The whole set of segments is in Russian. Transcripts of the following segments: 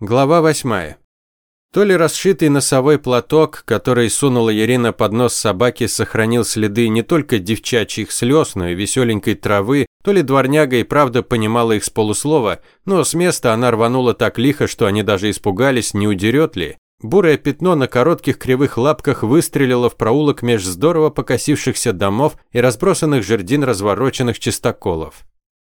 Глава восьмая. То ли расшитый носовой платок, который сунула Ирина под нос собаки, сохранил следы не только девчачьих слез, но и веселенькой травы, то ли дворняга и правда понимала их с полуслова, но с места она рванула так лихо, что они даже испугались, не удерет ли. Бурое пятно на коротких кривых лапках выстрелило в проулок меж здорово покосившихся домов и разбросанных жердин развороченных чистоколов.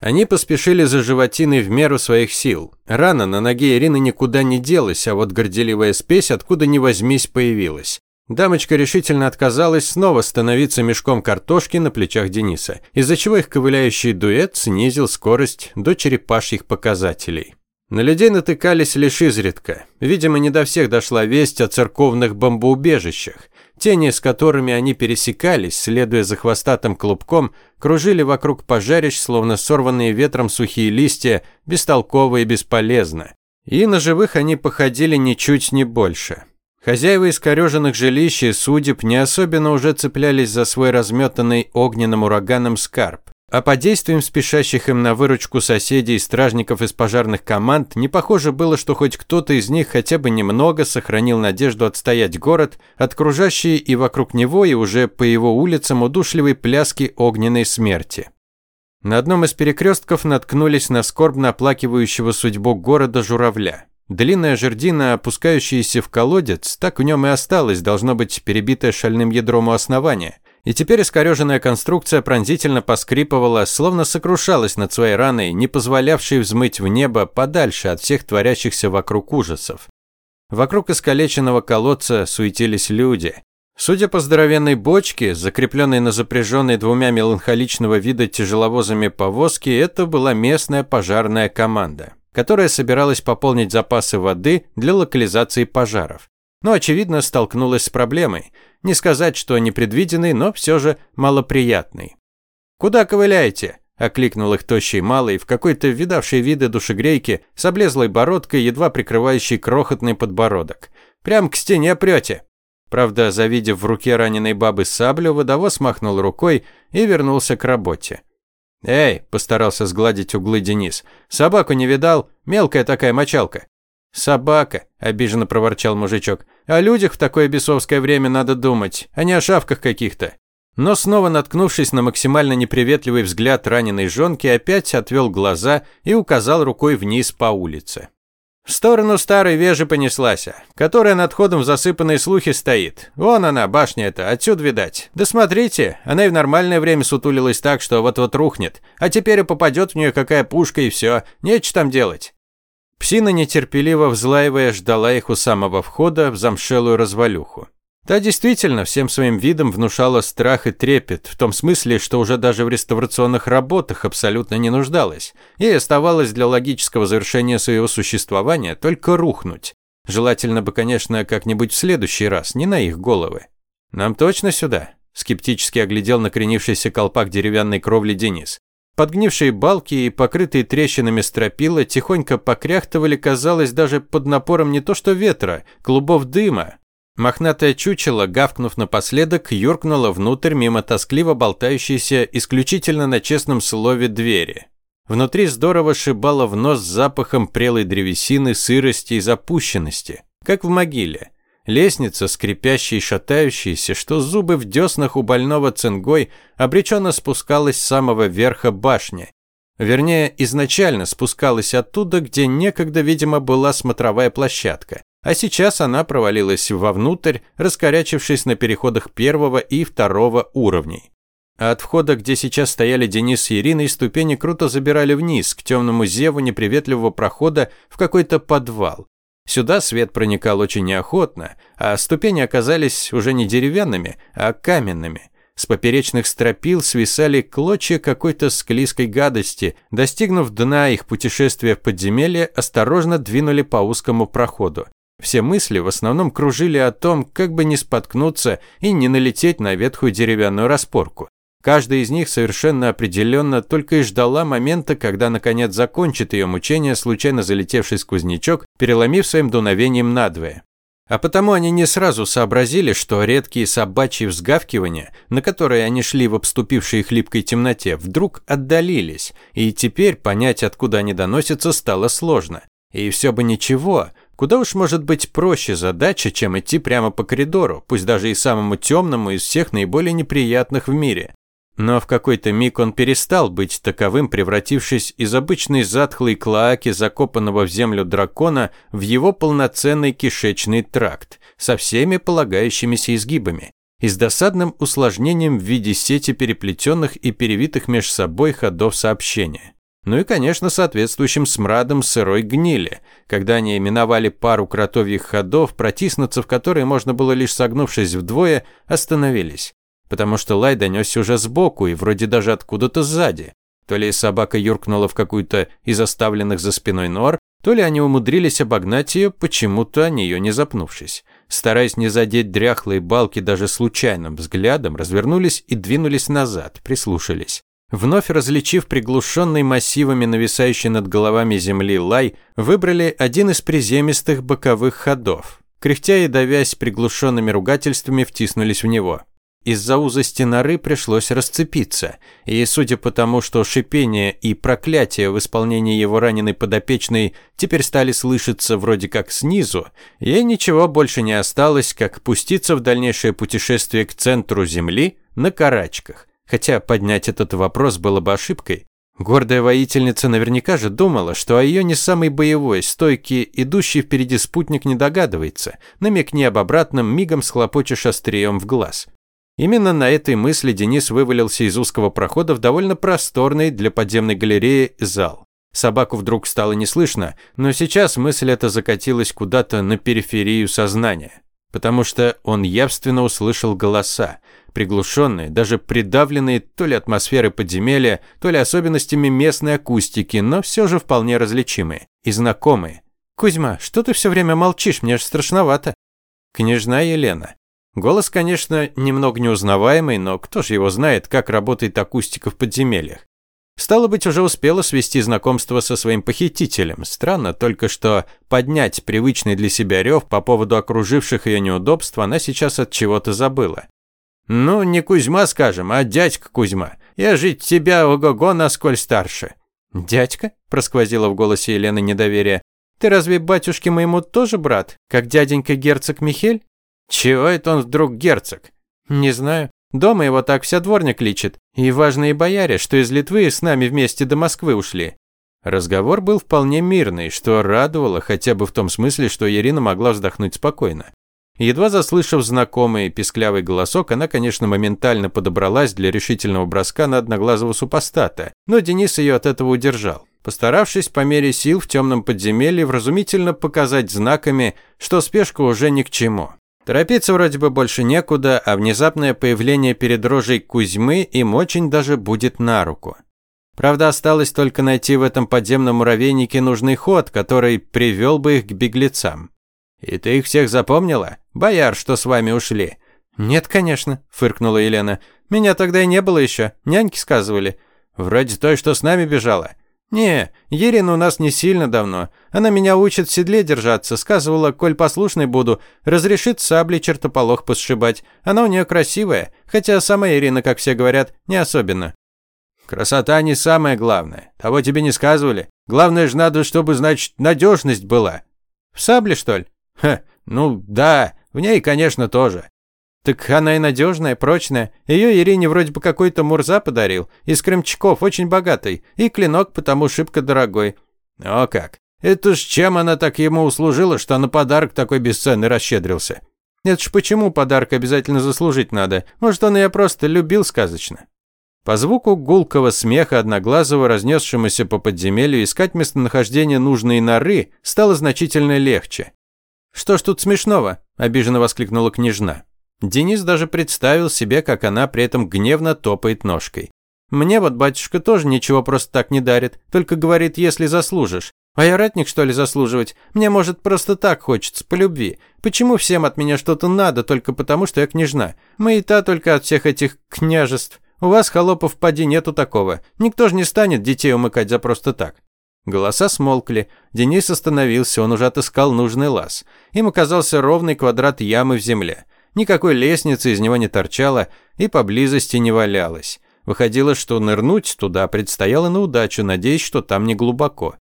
Они поспешили за животиной в меру своих сил. Рана на ноге Ирины никуда не делась, а вот горделивая спесь откуда ни возьмись появилась. Дамочка решительно отказалась снова становиться мешком картошки на плечах Дениса, из-за чего их ковыляющий дуэт снизил скорость до черепашьих показателей. На людей натыкались лишь изредка. Видимо, не до всех дошла весть о церковных бомбоубежищах. Тени, с которыми они пересекались, следуя за хвостатым клубком, кружили вокруг пожарищ, словно сорванные ветром сухие листья, бестолково и бесполезно. И на живых они походили ничуть не больше. Хозяева искореженных жилищ и судеб не особенно уже цеплялись за свой разметанный огненным ураганом скарб. А по действиям спешащих им на выручку соседей стражников из пожарных команд не похоже было, что хоть кто-то из них хотя бы немного сохранил надежду отстоять город от кружащей и вокруг него, и уже по его улицам удушливой пляски огненной смерти. На одном из перекрестков наткнулись на скорбно оплакивающего судьбу города журавля. Длинная жердина, опускающаяся в колодец, так в нем и осталась, должно быть перебитая шальным ядром у основания. И теперь искореженная конструкция пронзительно поскрипывала, словно сокрушалась над своей раной, не позволявшей взмыть в небо подальше от всех творящихся вокруг ужасов. Вокруг искалеченного колодца суетились люди. Судя по здоровенной бочке, закрепленной на запряженной двумя меланхоличного вида тяжеловозами повозки, это была местная пожарная команда, которая собиралась пополнить запасы воды для локализации пожаров. Но, очевидно, столкнулась с проблемой – не сказать, что непредвиденный, но все же малоприятный. «Куда ковыляете?» – окликнул их тощий малый в какой-то видавшей виды душегрейке с облезлой бородкой, едва прикрывающей крохотный подбородок. «Прям к стене прете». Правда, завидев в руке раненой бабы саблю, водовоз махнул рукой и вернулся к работе. «Эй!» – постарался сгладить углы Денис. «Собаку не видал? Мелкая такая мочалка». «Собака», – обиженно проворчал мужичок. «О людях в такое бесовское время надо думать, а не о шавках каких-то». Но снова наткнувшись на максимально неприветливый взгляд раненой жонки, опять отвел глаза и указал рукой вниз по улице. В сторону старой вежи понеслась, которая над ходом в засыпанной слухи стоит. Вон она, башня эта, отсюда видать. Да смотрите, она и в нормальное время сутулилась так, что вот-вот рухнет. А теперь и попадет в нее какая пушка и все. Нечего там делать. Псина, нетерпеливо взлаивая, ждала их у самого входа в замшелую развалюху. Та действительно всем своим видом внушала страх и трепет, в том смысле, что уже даже в реставрационных работах абсолютно не нуждалась. Ей оставалось для логического завершения своего существования только рухнуть. Желательно бы, конечно, как-нибудь в следующий раз, не на их головы. «Нам точно сюда?» – скептически оглядел накренившийся колпак деревянной кровли Денис. Подгнившие балки и покрытые трещинами стропила тихонько покряхтывали, казалось, даже под напором не то что ветра, клубов дыма. Мохнатое чучело, гавкнув напоследок, юркнуло внутрь мимо тоскливо болтающейся исключительно на честном слове двери. Внутри здорово шибало в нос запахом прелой древесины, сырости и запущенности, как в могиле. Лестница, скрипящая и шатающаяся, что зубы в деснах у больного цингой, обреченно спускалась с самого верха башни. Вернее, изначально спускалась оттуда, где некогда, видимо, была смотровая площадка. А сейчас она провалилась вовнутрь, раскорячившись на переходах первого и второго уровней. А от входа, где сейчас стояли Денис и Ирина, ступени круто забирали вниз, к темному зеву неприветливого прохода в какой-то подвал. Сюда свет проникал очень неохотно, а ступени оказались уже не деревянными, а каменными. С поперечных стропил свисали клочья какой-то склизкой гадости. Достигнув дна их путешествия в подземелье, осторожно двинули по узкому проходу. Все мысли в основном кружили о том, как бы не споткнуться и не налететь на ветхую деревянную распорку. Каждая из них совершенно определенно только и ждала момента, когда наконец закончит ее мучение случайно залетевший сквознячок, переломив своим дуновением надвое. А потому они не сразу сообразили, что редкие собачьи взгавкивания, на которые они шли в обступившей их липкой темноте, вдруг отдалились, и теперь понять, откуда они доносятся, стало сложно. И все бы ничего, куда уж может быть проще задача, чем идти прямо по коридору, пусть даже и самому темному из всех наиболее неприятных в мире. Но в какой-то миг он перестал быть таковым, превратившись из обычной затхлой клоаки, закопанного в землю дракона, в его полноценный кишечный тракт, со всеми полагающимися изгибами и с досадным усложнением в виде сети переплетенных и перевитых меж собой ходов сообщения. Ну и, конечно, соответствующим смрадом сырой гнили. Когда они именовали пару кротовьих ходов, протиснуться в которые можно было лишь согнувшись вдвое, остановились. Потому что лай донесся уже сбоку и вроде даже откуда-то сзади. То ли собака юркнула в какую-то из оставленных за спиной нор, то ли они умудрились обогнать ее, почему-то о нее не запнувшись. Стараясь не задеть дряхлые балки даже случайным взглядом, развернулись и двинулись назад, прислушались. Вновь различив приглушенный массивами нависающий над головами земли лай, выбрали один из приземистых боковых ходов. Кряхтя и давясь приглушенными ругательствами, втиснулись в него. Из-за узости норы пришлось расцепиться, и судя по тому, что шипение и проклятие в исполнении его раненой подопечной теперь стали слышаться вроде как снизу, ей ничего больше не осталось, как пуститься в дальнейшее путешествие к центру Земли на карачках. Хотя поднять этот вопрос было бы ошибкой. Гордая воительница наверняка же думала, что о ее не самый боевой, стойкий, идущий впереди спутник не догадывается. Намекни об обратном, мигом схлопочешь острием в глаз. Именно на этой мысли Денис вывалился из узкого прохода в довольно просторный для подземной галереи зал. Собаку вдруг стало не слышно, но сейчас мысль эта закатилась куда-то на периферию сознания, потому что он явственно услышал голоса, приглушенные, даже придавленные то ли атмосферой подземелья, то ли особенностями местной акустики, но все же вполне различимые и знакомые. «Кузьма, что ты все время молчишь? Мне аж страшновато». «Княжна Елена». Голос, конечно, немного неузнаваемый, но кто же его знает, как работает акустика в подземельях. Стало быть, уже успела свести знакомство со своим похитителем. Странно только, что поднять привычный для себя рев по поводу окруживших ее неудобств она сейчас от чего-то забыла. «Ну, не Кузьма, скажем, а дядька Кузьма. Я жить тебя ого-го насколь старше». «Дядька?» – просквозило в голосе Елены недоверие. «Ты разве батюшке моему тоже брат, как дяденька герцог Михель?» «Чего это он вдруг герцог?» «Не знаю. Дома его так вся дворня кличет. И важные бояре, что из Литвы с нами вместе до Москвы ушли». Разговор был вполне мирный, что радовало хотя бы в том смысле, что Ирина могла вздохнуть спокойно. Едва заслышав знакомый писклявый голосок, она, конечно, моментально подобралась для решительного броска на одноглазого супостата, но Денис ее от этого удержал, постаравшись по мере сил в темном подземелье вразумительно показать знаками, что спешка уже ни к чему. Торопиться вроде бы больше некуда, а внезапное появление перед рожей Кузьмы им очень даже будет на руку. Правда, осталось только найти в этом подземном муравейнике нужный ход, который привел бы их к беглецам. «И ты их всех запомнила? Бояр, что с вами ушли?» «Нет, конечно», – фыркнула Елена. «Меня тогда и не было еще. Няньки сказывали». «Вроде той, что с нами бежала». «Не, Ерина у нас не сильно давно. Она меня учит в седле держаться. Сказывала, коль послушной буду, разрешит сабли чертополох посшибать. Она у нее красивая, хотя сама Ирина, как все говорят, не особенно». «Красота не самое главное. Того тебе не сказывали. Главное же надо, чтобы, значит, надежность была». «В сабле, что ли?» Ха, ну да, в ней, конечно, тоже. Так она и надежная, прочная. Ее Ирине вроде бы какой-то Мурза подарил. Из Крымчаков, очень богатый. И клинок потому шибко дорогой. О как. Это ж чем она так ему услужила, что на подарок такой бесценный расщедрился? Это ж почему подарок обязательно заслужить надо? Может, он ее просто любил сказочно? По звуку гулкого смеха Одноглазого, разнесшемуся по подземелью, искать местонахождение нужной норы стало значительно легче. «Что ж тут смешного?» – обиженно воскликнула княжна. Денис даже представил себе, как она при этом гневно топает ножкой. «Мне вот батюшка тоже ничего просто так не дарит, только говорит, если заслужишь. А я ратник, что ли, заслуживать? Мне, может, просто так хочется, по любви. Почему всем от меня что-то надо, только потому, что я княжна? Мы и та только от всех этих княжеств. У вас, холопов, поди, нету такого. Никто же не станет детей умыкать за просто так. Голоса смолкли. Денис остановился, он уже отыскал нужный лаз. Им оказался ровный квадрат ямы в земле. Никакой лестницы из него не торчало и поблизости не валялось. Выходило, что нырнуть туда предстояло на удачу, надеясь, что там не глубоко.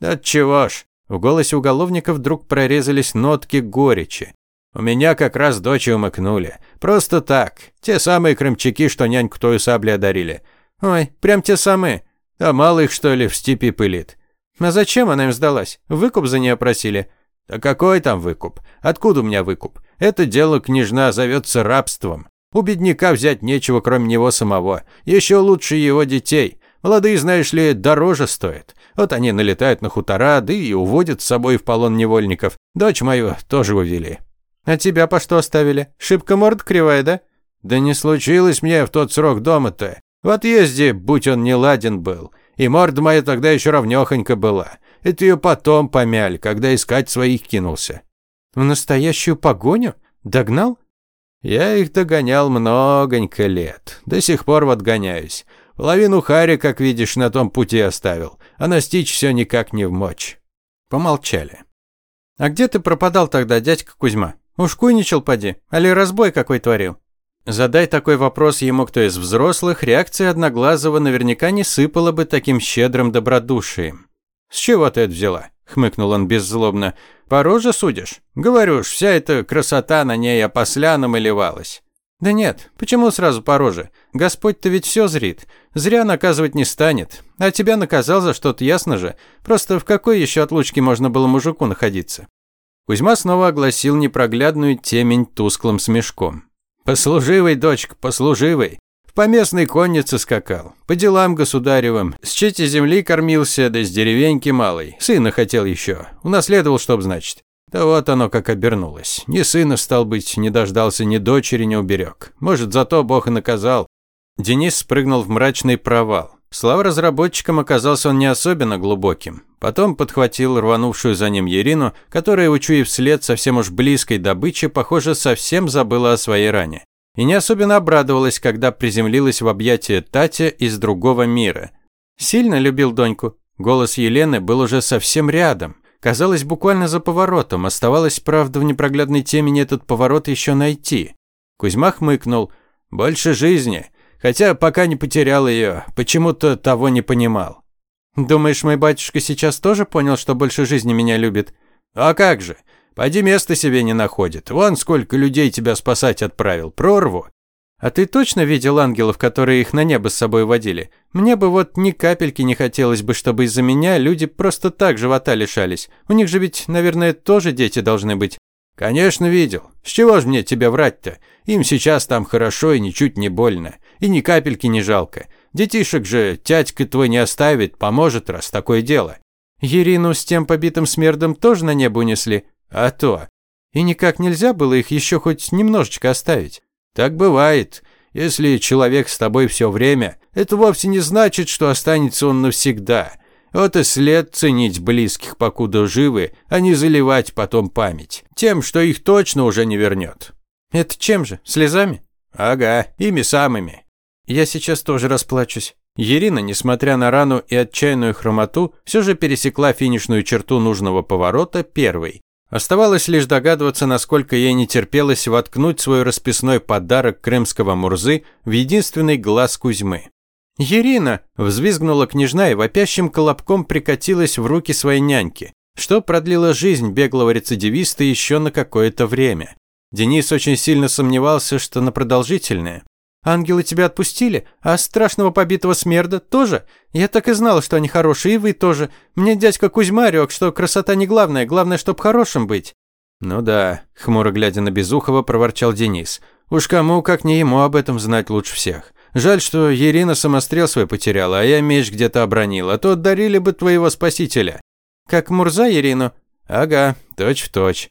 «Да чего ж!» В голосе уголовника вдруг прорезались нотки горечи. У меня как раз дочь умыкнули. Просто так. Те самые крымчаки, что няньку твою сабли одарили. Ой, прям те самые. А мало их, что ли, в степи пылит. А зачем она им сдалась? Выкуп за нее просили. Да какой там выкуп? Откуда у меня выкуп? Это дело княжна зовется рабством. У бедняка взять нечего, кроме него самого. Еще лучше его детей. Молодые, знаешь ли, дороже стоят. Вот они налетают на хутора, да и уводят с собой в полон невольников. Дочь мою тоже увели. А тебя по что оставили? Шибко морд кривая, да? Да не случилось мне в тот срок дома-то. В отъезде, будь он не ладен был. И морда моя тогда еще равнёхонько была. Это ее потом помяли, когда искать своих кинулся. В настоящую погоню? Догнал? Я их догонял многонько лет. До сих пор вот гоняюсь. Половину хари, как видишь, на том пути оставил. А настичь все никак не в мочь. Помолчали. А где ты пропадал тогда, дядька Кузьма? Уж куйничал поди, али разбой какой творил? Задай такой вопрос ему кто из взрослых, реакция Одноглазого наверняка не сыпала бы таким щедрым добродушием. «С чего ты это взяла?» – хмыкнул он беззлобно. «По роже судишь? Говорю ж, вся эта красота на ней опосля намалевалась». «Да нет, почему сразу по роже? Господь-то ведь все зрит. Зря наказывать не станет. А тебя наказал за что-то, ясно же. Просто в какой еще отлучке можно было мужику находиться?» Кузьма снова огласил непроглядную темень тусклым смешком. «Послуживый, дочка, послуживый. В поместной коннице скакал. По делам государевым. С чети земли кормился, да с деревеньки малой. Сына хотел еще. Унаследовал, чтоб значит. Да вот оно как обернулось. Ни сына, стал быть, не дождался, ни дочери не уберег. Может, зато Бог и наказал. Денис спрыгнул в мрачный провал. Слава разработчикам оказался он не особенно глубоким. Потом подхватил рванувшую за ним Ерину, которая, учуяв вслед совсем уж близкой добычи, похоже, совсем забыла о своей ране. И не особенно обрадовалась, когда приземлилась в объятия Татя из другого мира. Сильно любил доньку. Голос Елены был уже совсем рядом. Казалось, буквально за поворотом. Оставалось, правда, в непроглядной темени этот поворот еще найти. Кузьма хмыкнул. «Больше жизни. Хотя пока не потерял ее, почему-то того не понимал». «Думаешь, мой батюшка сейчас тоже понял, что больше жизни меня любит?» «А как же? Пойди места себе не находит. Вон сколько людей тебя спасать отправил. Прорву. А ты точно видел ангелов, которые их на небо с собой водили? Мне бы вот ни капельки не хотелось бы, чтобы из-за меня люди просто так живота лишались. У них же ведь, наверное, тоже дети должны быть. Конечно, видел. С чего же мне тебя врать-то? Им сейчас там хорошо и ничуть не больно. И ни капельки не жалко. Детишек же тятька твой не оставит, поможет, раз такое дело. Ерину с тем побитым смердом тоже на небо унесли? А то. И никак нельзя было их еще хоть немножечко оставить. Так бывает. Если человек с тобой все время, это вовсе не значит, что останется он навсегда. Вот и след ценить близких, покуда живы, а не заливать потом память. Тем, что их точно уже не вернет. Это чем же? Слезами? Ага, ими самыми. Я сейчас тоже расплачусь. Ирина, несмотря на рану и отчаянную хромоту, все же пересекла финишную черту нужного поворота первой. Оставалось лишь догадываться, насколько ей не терпелось воткнуть свой расписной подарок крымского Мурзы в единственный глаз Кузьмы. «Ирина!» – взвизгнула княжна и вопящим колобком прикатилась в руки своей няньки, что продлило жизнь беглого рецидивиста еще на какое-то время. Денис очень сильно сомневался, что на продолжительное. Ангелы тебя отпустили, а страшного побитого смерда тоже? Я так и знала, что они хорошие, и вы тоже. Мне дядька Кузьма рёк, что красота не главное, главное, чтоб хорошим быть». «Ну да», – хмуро глядя на Безухова, проворчал Денис. «Уж кому, как не ему, об этом знать лучше всех. Жаль, что Ирина самострел свой потеряла, а я меч где-то обронил, а то отдарили бы твоего спасителя». «Как Мурза Ирину?» «Ага, точь-в-точь.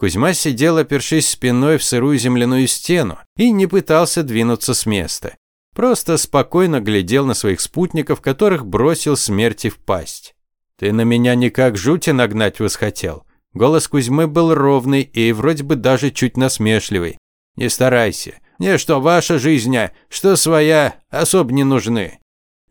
Кузьма сидел, опершись спиной в сырую земляную стену и не пытался двинуться с места. Просто спокойно глядел на своих спутников, которых бросил смерти в пасть. «Ты на меня никак жути нагнать восхотел». Голос Кузьмы был ровный и вроде бы даже чуть насмешливый. «Не старайся. Мне что ваша жизнь, а что своя, особо не нужны».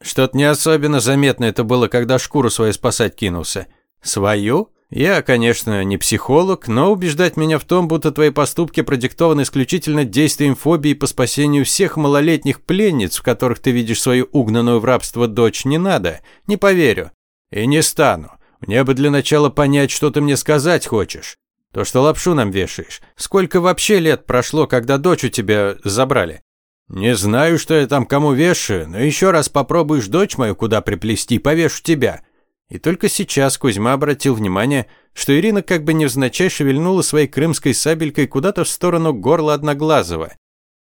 Что-то не особенно заметно это было, когда шкуру свою спасать кинулся. «Свою?» Я, конечно, не психолог, но убеждать меня в том, будто твои поступки продиктованы исключительно действием фобии по спасению всех малолетних пленниц, в которых ты видишь свою угнанную в рабство дочь, не надо. Не поверю. И не стану. Мне бы для начала понять, что ты мне сказать хочешь. То, что лапшу нам вешаешь. Сколько вообще лет прошло, когда дочь у тебя забрали? Не знаю, что я там кому вешаю, но еще раз попробуешь дочь мою куда приплести, повешу тебя. И только сейчас Кузьма обратил внимание, что Ирина как бы невзначай шевельнула своей крымской сабелькой куда-то в сторону горла Одноглазого.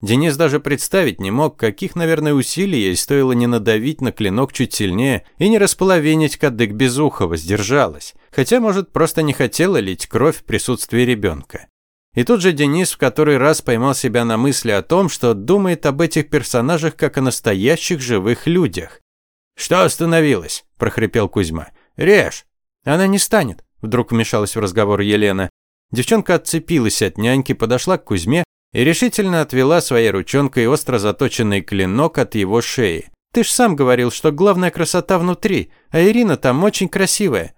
Денис даже представить не мог, каких, наверное, усилий ей стоило не надавить на клинок чуть сильнее и не располовинить кадык Безухова, сдержалась. Хотя, может, просто не хотела лить кровь в присутствии ребенка. И тут же Денис в который раз поймал себя на мысли о том, что думает об этих персонажах как о настоящих живых людях. «Что остановилось?» – прохрипел Кузьма. «Режь!» «Она не станет», – вдруг вмешалась в разговор Елена. Девчонка отцепилась от няньки, подошла к Кузьме и решительно отвела своей ручонкой остро заточенный клинок от его шеи. «Ты ж сам говорил, что главная красота внутри, а Ирина там очень красивая».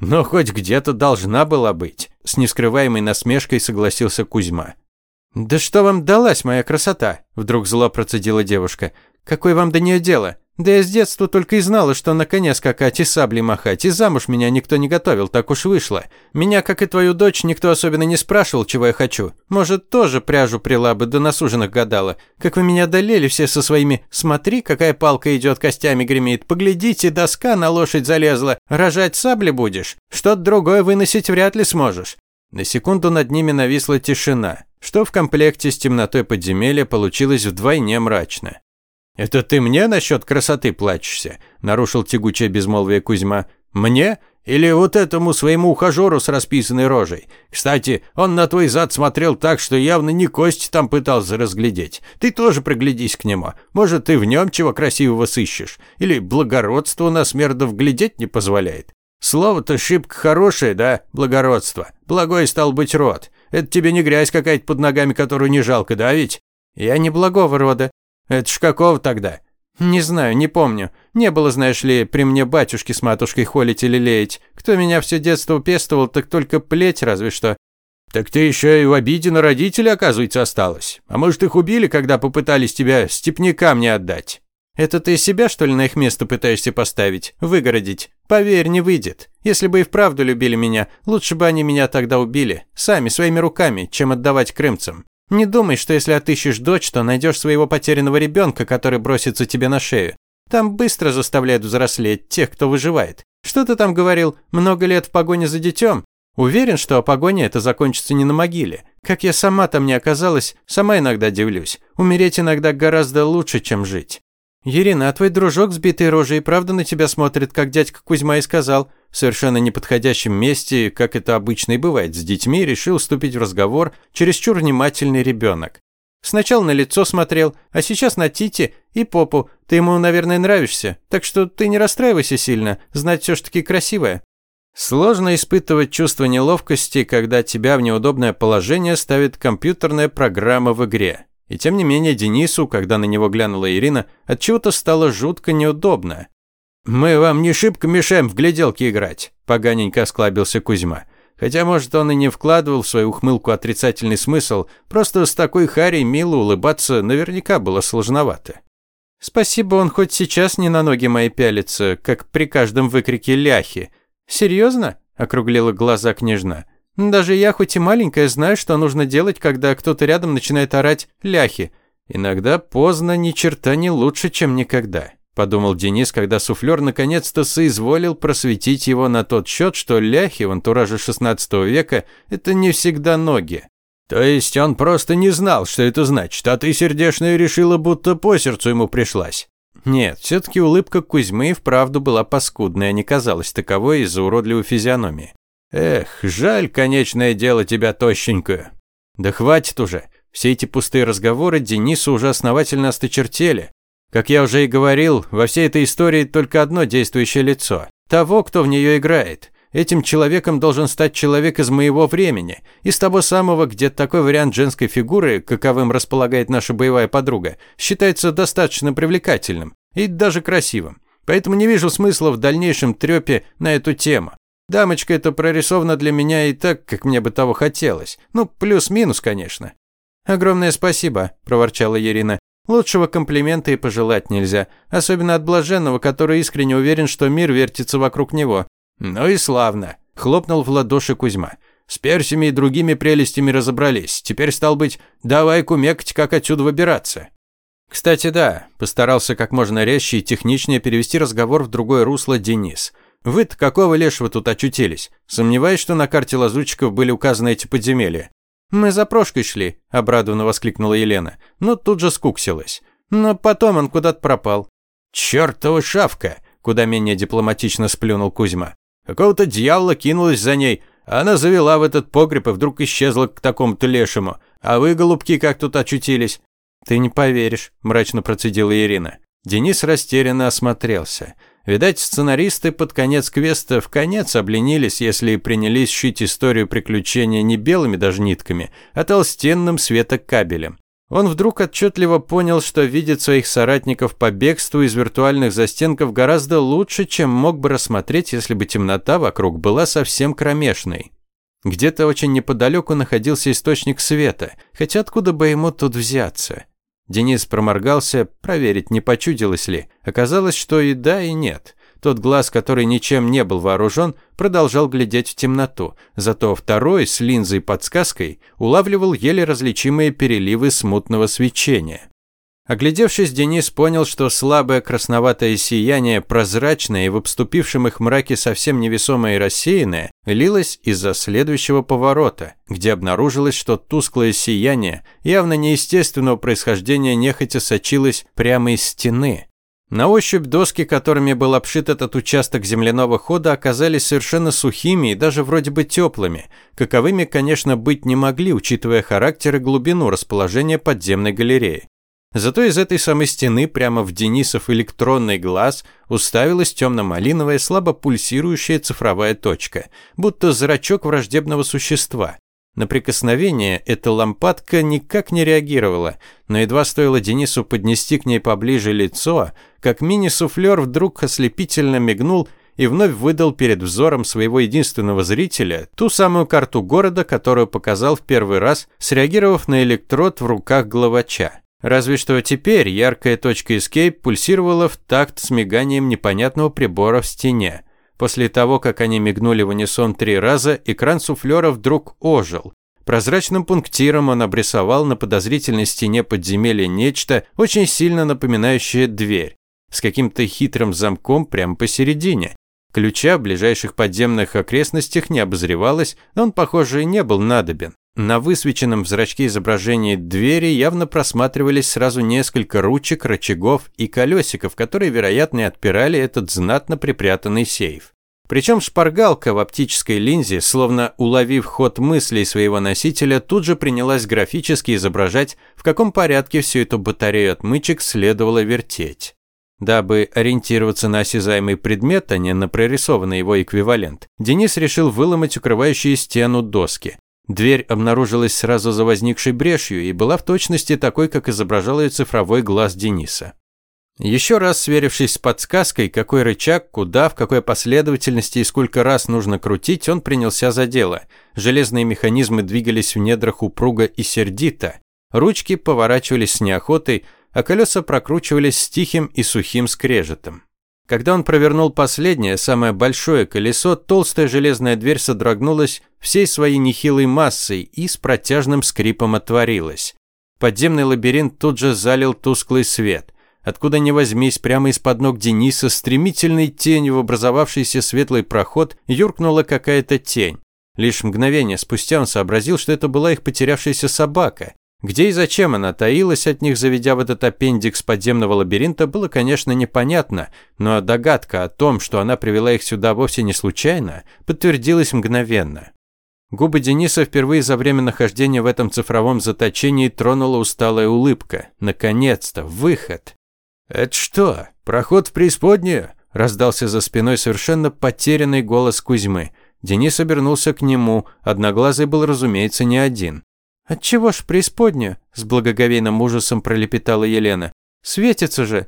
«Но хоть где-то должна была быть», – с нескрываемой насмешкой согласился Кузьма. «Да что вам далась моя красота?» – вдруг зло процедила девушка. «Какое вам до нее дело? Да я с детства только и знала, что на коне скакать и сабли махать, и замуж меня никто не готовил, так уж вышло. Меня, как и твою дочь, никто особенно не спрашивал, чего я хочу. Может, тоже пряжу прила бы, да на суженах гадала. Как вы меня одолели все со своими «смотри, какая палка идет, костями гремит, поглядите, доска на лошадь залезла, рожать сабли будешь, что-то другое выносить вряд ли сможешь». На секунду над ними нависла тишина, что в комплекте с темнотой подземелья получилось вдвойне мрачно. «Это ты мне насчет красоты плачешься?» – нарушил тягучее безмолвие Кузьма. «Мне? Или вот этому своему ухажеру с расписанной рожей? Кстати, он на твой зад смотрел так, что явно не кости там пытался разглядеть. Ты тоже приглядись к нему. Может, ты в нем чего красивого сыщешь? Или благородство у нас мердов глядеть не позволяет? Слово-то шибко хорошее, да, благородство. Благой стал быть род. Это тебе не грязь какая-то под ногами, которую не жалко, да ведь?» «Я не благого рода», «Это ж какого тогда?» «Не знаю, не помню. Не было, знаешь ли, при мне батюшки с матушкой холить или леять. Кто меня все детство пестовал, так только плеть разве что». «Так ты еще и в обиде на родителей, оказывается, осталась. А может, их убили, когда попытались тебя степнякам не отдать?» «Это ты себя, что ли, на их место пытаешься поставить? Выгородить? Поверь, не выйдет. Если бы и вправду любили меня, лучше бы они меня тогда убили. Сами, своими руками, чем отдавать крымцам. Не думай, что если отыщешь дочь, то найдешь своего потерянного ребенка, который бросится тебе на шею. Там быстро заставляют взрослеть тех, кто выживает. Что ты там говорил? Много лет в погоне за детем? Уверен, что погоня это закончится не на могиле. Как я сама там не оказалась, сама иногда дивлюсь. Умереть иногда гораздо лучше, чем жить. «Ирина, а твой дружок с битой рожей правда на тебя смотрит, как дядька Кузьма и сказал?» В совершенно неподходящем месте, как это обычно и бывает с детьми, решил вступить в разговор чересчур внимательный ребенок. Сначала на лицо смотрел, а сейчас на Тити и попу. Ты ему, наверное, нравишься, так что ты не расстраивайся сильно, знать все ж таки красивое. Сложно испытывать чувство неловкости, когда тебя в неудобное положение ставит компьютерная программа в игре. И тем не менее Денису, когда на него глянула Ирина, от чего-то стало жутко неудобно. «Мы вам не шибко мешаем в гляделки играть», – поганенько осклабился Кузьма. Хотя, может, он и не вкладывал в свою ухмылку отрицательный смысл, просто с такой харей мило улыбаться наверняка было сложновато. «Спасибо, он хоть сейчас не на ноги мои пялится, как при каждом выкрике ляхи. Серьезно?» – округлила глаза княжна. Даже я, хоть и маленькая, знаю, что нужно делать, когда кто-то рядом начинает орать «ляхи». Иногда поздно ни черта не лучше, чем никогда. Подумал Денис, когда суфлер наконец-то соизволил просветить его на тот счет, что ляхи в антураже 16 века – это не всегда ноги. То есть он просто не знал, что это значит, а ты, сердешная, решила, будто по сердцу ему пришлась. Нет, все-таки улыбка Кузьмы вправду была паскудная, не казалась таковой из-за уродливой физиономии. Эх, жаль, конечное дело тебя тощенькую. Да хватит уже. Все эти пустые разговоры Денису уже основательно осточертели. Как я уже и говорил, во всей этой истории только одно действующее лицо. Того, кто в нее играет. Этим человеком должен стать человек из моего времени, из того самого, где такой вариант женской фигуры, каковым располагает наша боевая подруга, считается достаточно привлекательным и даже красивым. Поэтому не вижу смысла в дальнейшем трепе на эту тему. Дамочка это прорисована для меня и так, как мне бы того хотелось. Ну, плюс-минус, конечно. Огромное спасибо, проворчала Ирина. Лучшего комплимента и пожелать нельзя, особенно от блаженного, который искренне уверен, что мир вертится вокруг него. «Ну и славно», – хлопнул в ладоши Кузьма. «С персями и другими прелестями разобрались. Теперь, стал быть, давай кумекать, как отсюда выбираться». Кстати, да, постарался как можно резче и техничнее перевести разговор в другое русло Денис. Вы-то какого лешего тут очутились? Сомневаюсь, что на карте лазутчиков были указаны эти подземелья. «Мы за Прошкой шли», – обрадованно воскликнула Елена, но тут же скуксилась. Но потом он куда-то пропал. «Чёртова шавка!» – куда менее дипломатично сплюнул Кузьма. «Какого-то дьявола кинулась за ней. Она завела в этот погреб и вдруг исчезла к такому-то лешему. А вы, голубки, как тут очутились?» «Ты не поверишь», – мрачно процедила Ирина. Денис растерянно осмотрелся. Видать, сценаристы под конец квеста в конец обленились, если принялись шить историю приключения не белыми даже нитками, а толстенным светокабелем. Он вдруг отчетливо понял, что видит своих соратников по бегству из виртуальных застенков гораздо лучше, чем мог бы рассмотреть, если бы темнота вокруг была совсем кромешной. Где-то очень неподалеку находился источник света, хотя откуда бы ему тут взяться? Денис проморгался, проверить, не почудилось ли. Оказалось, что и да, и нет. Тот глаз, который ничем не был вооружен, продолжал глядеть в темноту, зато второй, с линзой-подсказкой, улавливал еле различимые переливы смутного свечения. Оглядевшись, Денис понял, что слабое красноватое сияние, прозрачное и в обступившем их мраке совсем невесомое и рассеянное, лилось из-за следующего поворота, где обнаружилось, что тусклое сияние, явно неестественного происхождения, нехотя сочилось прямо из стены. На ощупь доски, которыми был обшит этот участок земляного хода, оказались совершенно сухими и даже вроде бы теплыми, каковыми, конечно, быть не могли, учитывая характер и глубину расположения подземной галереи. Зато из этой самой стены прямо в Денисов электронный глаз уставилась темно-малиновая, слабо пульсирующая цифровая точка, будто зрачок враждебного существа. На прикосновение эта лампадка никак не реагировала, но едва стоило Денису поднести к ней поближе лицо, как мини-суфлер вдруг ослепительно мигнул и вновь выдал перед взором своего единственного зрителя ту самую карту города, которую показал в первый раз, среагировав на электрод в руках главача. Разве что теперь яркая точка Escape пульсировала в такт с миганием непонятного прибора в стене. После того, как они мигнули в унисон три раза, экран суфлера вдруг ожил. Прозрачным пунктиром он обрисовал на подозрительной стене подземелья нечто, очень сильно напоминающее дверь, с каким-то хитрым замком прямо посередине. Ключа в ближайших подземных окрестностях не обозревалось, но он, похоже, и не был надобен. На высвеченном в зрачке изображении двери явно просматривались сразу несколько ручек, рычагов и колесиков, которые, вероятно, отпирали этот знатно припрятанный сейф. Причем шпаргалка в оптической линзе, словно уловив ход мыслей своего носителя, тут же принялась графически изображать, в каком порядке всю эту батарею отмычек следовало вертеть. Дабы ориентироваться на осязаемый предмет, а не на прорисованный его эквивалент, Денис решил выломать укрывающие стену доски. Дверь обнаружилась сразу за возникшей брешью и была в точности такой, как изображал ее цифровой глаз Дениса. Еще раз сверившись с подсказкой, какой рычаг, куда, в какой последовательности и сколько раз нужно крутить, он принялся за дело. Железные механизмы двигались в недрах упруго и сердито. Ручки поворачивались с неохотой, а колеса прокручивались с тихим и сухим скрежетом. Когда он провернул последнее, самое большое колесо, толстая железная дверь содрогнулась всей своей нехилой массой и с протяжным скрипом отворилась. Подземный лабиринт тут же залил тусклый свет. Откуда ни возьмись, прямо из-под ног Дениса, стремительной тенью в образовавшийся светлый проход, юркнула какая-то тень. Лишь мгновение спустя он сообразил, что это была их потерявшаяся собака. Где и зачем она таилась от них, заведя в этот аппендикс подземного лабиринта, было, конечно, непонятно, но догадка о том, что она привела их сюда вовсе не случайно, подтвердилась мгновенно. Губы Дениса впервые за время нахождения в этом цифровом заточении тронула усталая улыбка. Наконец-то, выход. «Это что, проход в преисподнюю?» – раздался за спиной совершенно потерянный голос Кузьмы. Денис обернулся к нему, одноглазый был, разумеется, не один. «Отчего ж преисподнюю?» – с благоговейным ужасом пролепетала Елена. «Светится же!»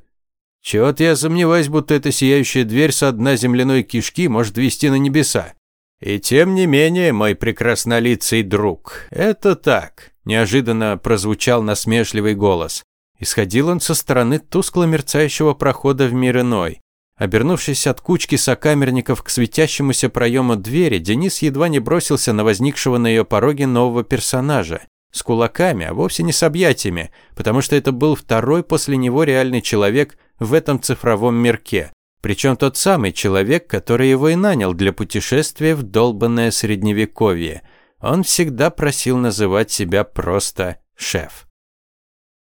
«Чего-то я сомневаюсь, будто эта сияющая дверь со дна земляной кишки может вести на небеса. И тем не менее, мой прекраснолицый друг, это так», – неожиданно прозвучал насмешливый голос. Исходил он со стороны тускло мерцающего прохода в мир иной. Обернувшись от кучки сокамерников к светящемуся проему двери, Денис едва не бросился на возникшего на ее пороге нового персонажа. С кулаками, а вовсе не с объятиями, потому что это был второй после него реальный человек в этом цифровом мирке. Причем тот самый человек, который его и нанял для путешествия в долбанное средневековье. Он всегда просил называть себя просто «шеф».